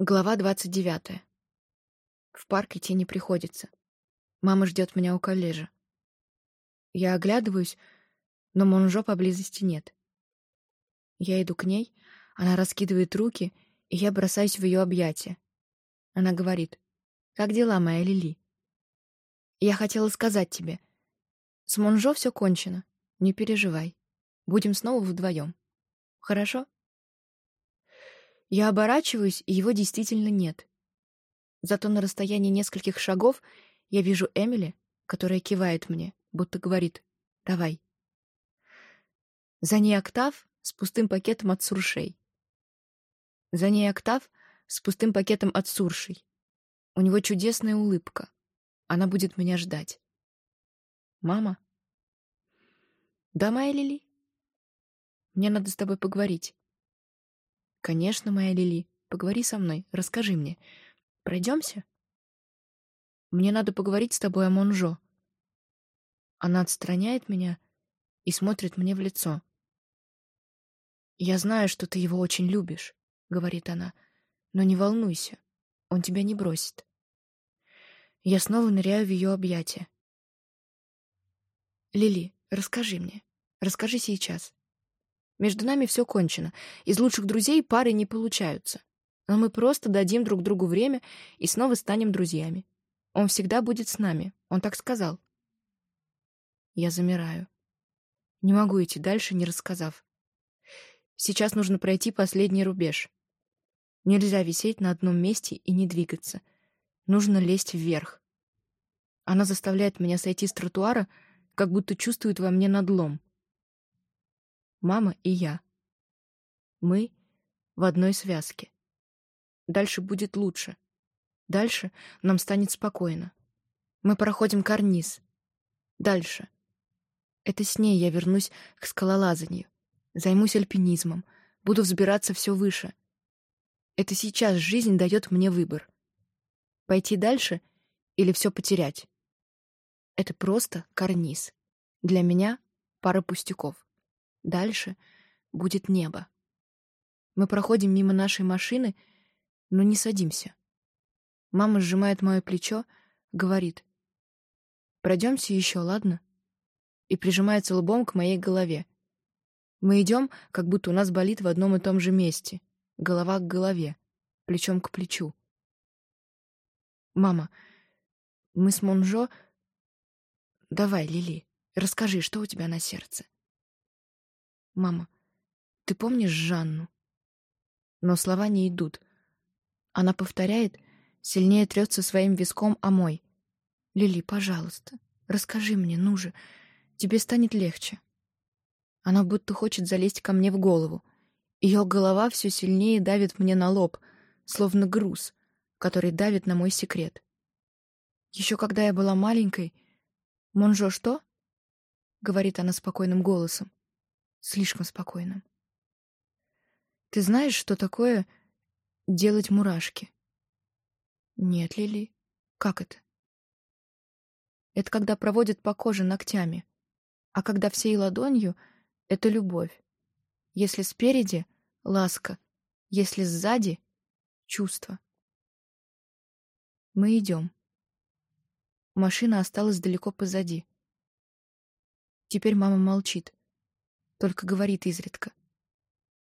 Глава двадцать девятая. В парк идти не приходится. Мама ждет меня у коллежа. Я оглядываюсь, но Монжо поблизости нет. Я иду к ней, она раскидывает руки, и я бросаюсь в ее объятия. Она говорит, «Как дела, моя Лили?» «Я хотела сказать тебе. С Монжо все кончено. Не переживай. Будем снова вдвоем. Хорошо?» Я оборачиваюсь, и его действительно нет. Зато на расстоянии нескольких шагов я вижу Эмили, которая кивает мне, будто говорит «давай». За ней октав с пустым пакетом от суршей. За ней октав с пустым пакетом от суршей. У него чудесная улыбка. Она будет меня ждать. «Мама?» «Да, моя Лили?» «Мне надо с тобой поговорить». «Конечно, моя Лили. Поговори со мной, расскажи мне. Пройдемся?» «Мне надо поговорить с тобой о Монжо». Она отстраняет меня и смотрит мне в лицо. «Я знаю, что ты его очень любишь», — говорит она, — «но не волнуйся, он тебя не бросит». Я снова ныряю в ее объятия. «Лили, расскажи мне. Расскажи сейчас. Между нами все кончено. Из лучших друзей пары не получаются. Но мы просто дадим друг другу время и снова станем друзьями. Он всегда будет с нами. Он так сказал. Я замираю. Не могу идти дальше, не рассказав. Сейчас нужно пройти последний рубеж. Нельзя висеть на одном месте и не двигаться. Нужно лезть вверх. Она заставляет меня сойти с тротуара, как будто чувствует во мне надлом. Мама и я. Мы в одной связке. Дальше будет лучше. Дальше нам станет спокойно. Мы проходим карниз. Дальше. Это с ней я вернусь к скалолазанию. Займусь альпинизмом. Буду взбираться все выше. Это сейчас жизнь дает мне выбор. Пойти дальше или все потерять? Это просто карниз. Для меня пара пустяков. Дальше будет небо. Мы проходим мимо нашей машины, но не садимся. Мама сжимает мое плечо, говорит. «Пройдемся еще, ладно?» И прижимается лбом к моей голове. Мы идем, как будто у нас болит в одном и том же месте. Голова к голове, плечом к плечу. «Мама, мы с Монжо...» «Давай, Лили, расскажи, что у тебя на сердце?» «Мама, ты помнишь Жанну?» Но слова не идут. Она повторяет, сильнее трется своим виском о мой. «Лили, пожалуйста, расскажи мне, ну же, тебе станет легче». Она будто хочет залезть ко мне в голову. Ее голова все сильнее давит мне на лоб, словно груз, который давит на мой секрет. Еще когда я была маленькой... «Монжо, что?» — говорит она спокойным голосом слишком спокойным. Ты знаешь, что такое делать мурашки? Нет, Лили. Как это? Это когда проводят по коже ногтями, а когда всей ладонью — это любовь. Если спереди — ласка, если сзади — чувство. Мы идем. Машина осталась далеко позади. Теперь мама молчит только говорит изредка.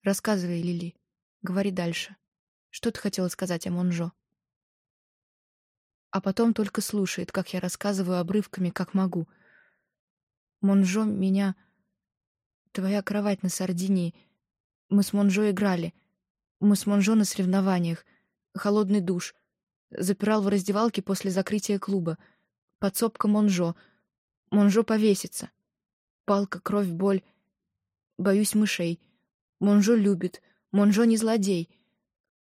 Рассказывай, Лили. Говори дальше. Что ты хотела сказать о Монжо? А потом только слушает, как я рассказываю обрывками, как могу. Монжо меня... Твоя кровать на Сардинии. Мы с Монжо играли. Мы с Монжо на соревнованиях. Холодный душ. Запирал в раздевалке после закрытия клуба. Подсобка Монжо. Монжо повесится. Палка, кровь, боль. Боюсь мышей. Монжо любит. Монжо не злодей.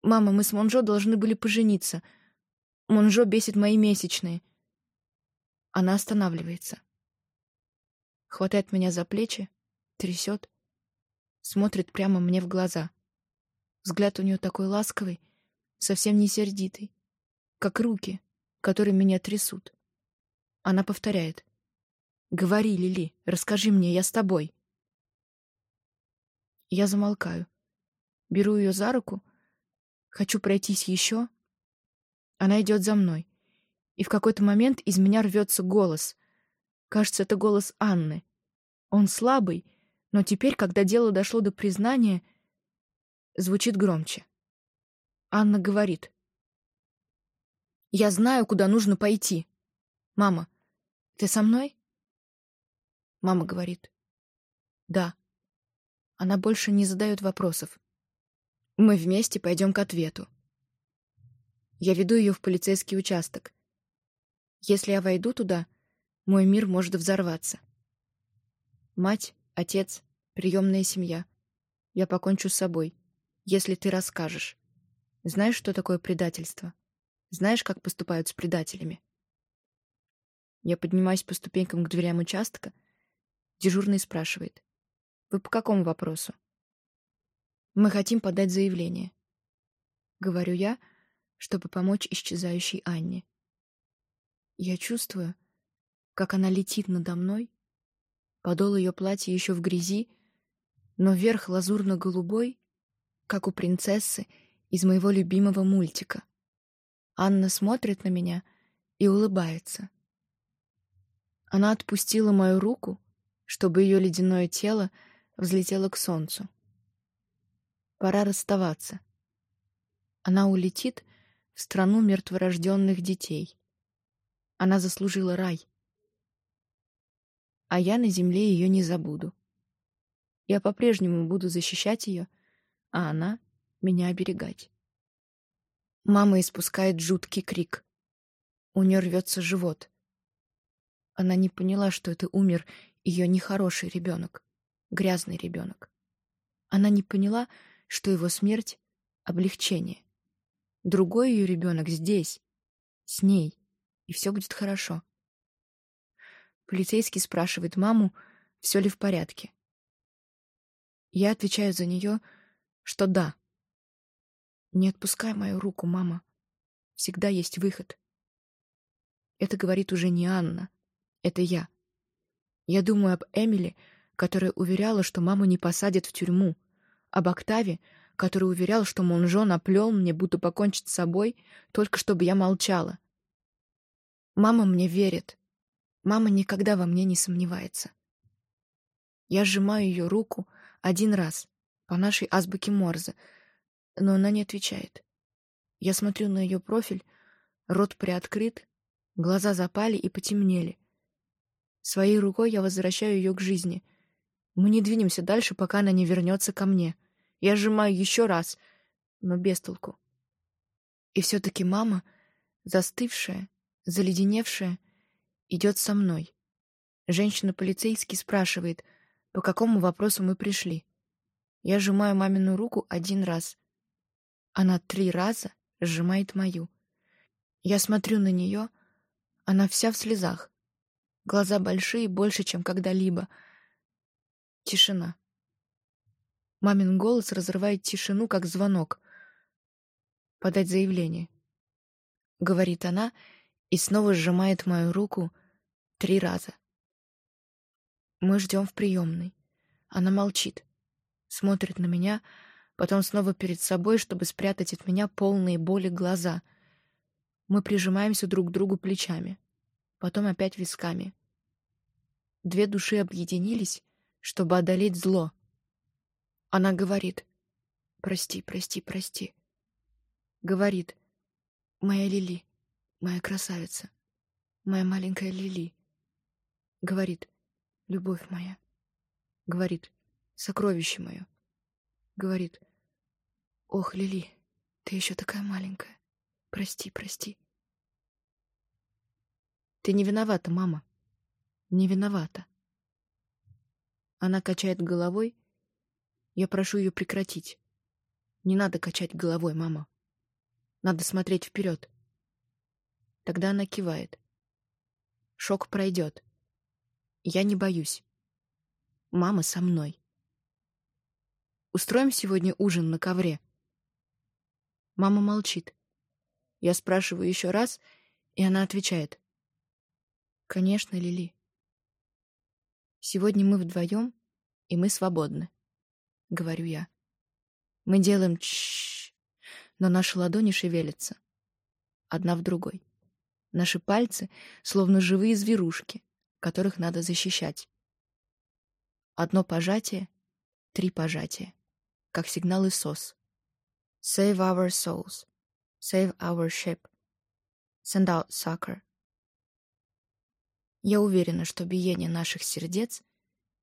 Мама, мы с Монжо должны были пожениться. Монжо бесит мои месячные. Она останавливается. Хватает меня за плечи, трясет, смотрит прямо мне в глаза. Взгляд у нее такой ласковый, совсем не сердитый, как руки, которые меня трясут. Она повторяет. «Говори, Лили, расскажи мне, я с тобой». Я замолкаю. Беру ее за руку, Хочу пройтись еще. Она идет за мной. И в какой-то момент из меня рвется голос. Кажется, это голос Анны. Он слабый, но теперь, когда дело дошло до признания, звучит громче. Анна говорит. «Я знаю, куда нужно пойти. Мама, ты со мной?» Мама говорит. «Да». Она больше не задает вопросов. Мы вместе пойдем к ответу. Я веду ее в полицейский участок. Если я войду туда, мой мир может взорваться. Мать, отец, приемная семья. Я покончу с собой, если ты расскажешь. Знаешь, что такое предательство? Знаешь, как поступают с предателями? Я поднимаюсь по ступенькам к дверям участка. Дежурный спрашивает. Вы по какому вопросу? Мы хотим подать заявление. Говорю я, чтобы помочь исчезающей Анне. Я чувствую, как она летит надо мной. Подол ее платья еще в грязи, но верх лазурно-голубой, как у принцессы из моего любимого мультика. Анна смотрит на меня и улыбается. Она отпустила мою руку, чтобы ее ледяное тело — взлетела к солнцу. Пора расставаться. Она улетит в страну мертворожденных детей. Она заслужила рай. А я на земле ее не забуду. Я по-прежнему буду защищать ее, а она — меня оберегать. Мама испускает жуткий крик. У нее рвется живот. Она не поняла, что это умер ее нехороший ребенок грязный ребенок. Она не поняла, что его смерть — облегчение. Другой ее ребенок здесь, с ней, и все будет хорошо. Полицейский спрашивает маму, все ли в порядке. Я отвечаю за нее, что да. Не отпускай мою руку, мама. Всегда есть выход. Это говорит уже не Анна. Это я. Я думаю об Эмили, которая уверяла, что маму не посадят в тюрьму, об Октаве, который уверял, что Монжон оплел мне, будто покончить с собой, только чтобы я молчала. Мама мне верит. Мама никогда во мне не сомневается. Я сжимаю ее руку один раз, по нашей азбуке Морзе, но она не отвечает. Я смотрю на ее профиль, рот приоткрыт, глаза запали и потемнели. Своей рукой я возвращаю ее к жизни — мы не двинемся дальше, пока она не вернется ко мне. Я сжимаю еще раз, но без толку. И все-таки мама, застывшая, заледеневшая, идет со мной. Женщина-полицейский спрашивает, по какому вопросу мы пришли. Я сжимаю мамину руку один раз. Она три раза сжимает мою. Я смотрю на нее, она вся в слезах. Глаза большие, больше, чем когда-либо — Тишина. Мамин голос разрывает тишину, как звонок. «Подать заявление», — говорит она и снова сжимает мою руку три раза. Мы ждем в приемной. Она молчит, смотрит на меня, потом снова перед собой, чтобы спрятать от меня полные боли глаза. Мы прижимаемся друг к другу плечами, потом опять висками. Две души объединились, чтобы одолеть зло. Она говорит «Прости, прости, прости». Говорит «Моя Лили, моя красавица, моя маленькая Лили». Говорит «Любовь моя». Говорит «Сокровище мое». Говорит «Ох, Лили, ты еще такая маленькая. Прости, прости». Ты не виновата, мама. Не виновата. Она качает головой. Я прошу ее прекратить. Не надо качать головой, мама. Надо смотреть вперед. Тогда она кивает. Шок пройдет. Я не боюсь. Мама со мной. Устроим сегодня ужин на ковре. Мама молчит. Я спрашиваю еще раз, и она отвечает. Конечно, Лили. Сегодня мы вдвоем, и мы свободны, — говорю я. Мы делаем чш, но наши ладони шевелятся. Одна в другой. Наши пальцы словно живые зверушки, которых надо защищать. Одно пожатие, три пожатия, как сигналы СОС. Save our souls. Save our ship. Send out sucker. Я уверена, что биение наших сердец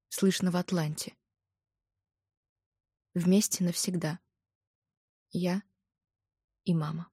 слышно в Атланте. Вместе навсегда. Я и мама.